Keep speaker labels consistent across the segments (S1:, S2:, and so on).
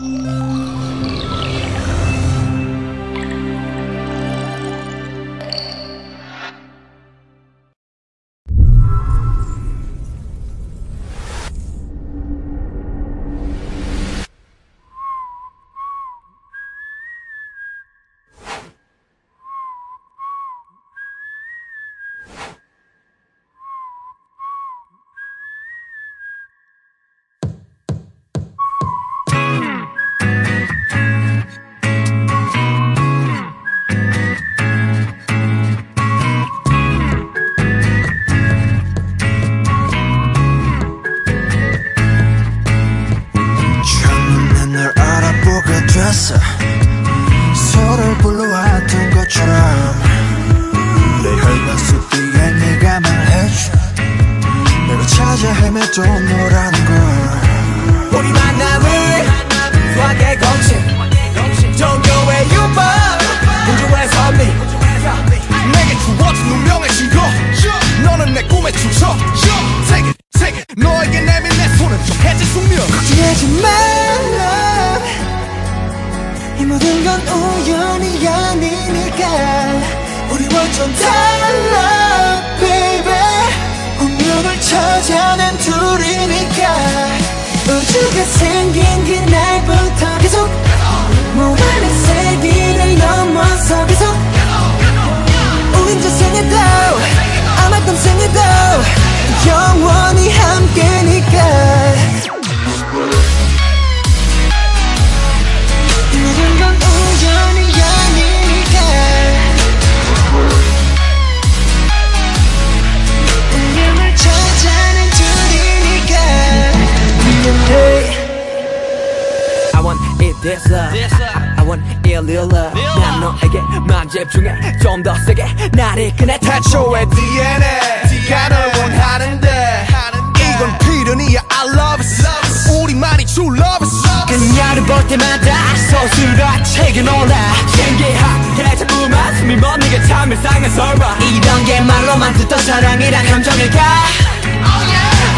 S1: Música 헤매도 너라는 걸.
S2: 우리 만남을 수학의 공식 종교의 유법 우주의 선미
S3: 내게 주어진 운명의 신고 너는 내 꿈의 축소 세계 세계 너에게 내민 내 손은 좀 해질 숙명.
S1: 걱정하지 말라 이 모든 건 우연이 아니니까. 우리 완전 달라 우린 저 생에도 아마 떤 생에도 영원히 함께니까. 모든 건 우연이 아니니까. 운명을 찾아낸 둘이니까.
S2: I want it this love Real love 난 너에게만 집중해 좀 더 세게 날 이끄네
S3: 태초의 DNA가 널 원하는데 이건 필연이야. I love it. 우리만이 true love it.
S2: 그녀를 볼 때마다 서술화책에 놀라 신기하게 자꾸만 숨이 멎는 게참 일상의 설화 이런 게 말로만 듣던 사랑이란 감정일까?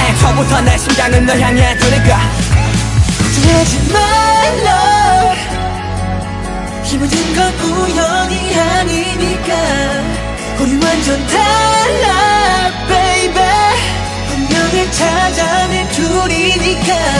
S2: 애초부터 내 심장은 널 향해 두니까.
S1: 하지 말라. 이 모든 건 우연이 아니니까. 우리 완전 달라 baby. 운명을 찾아낸 둘이니까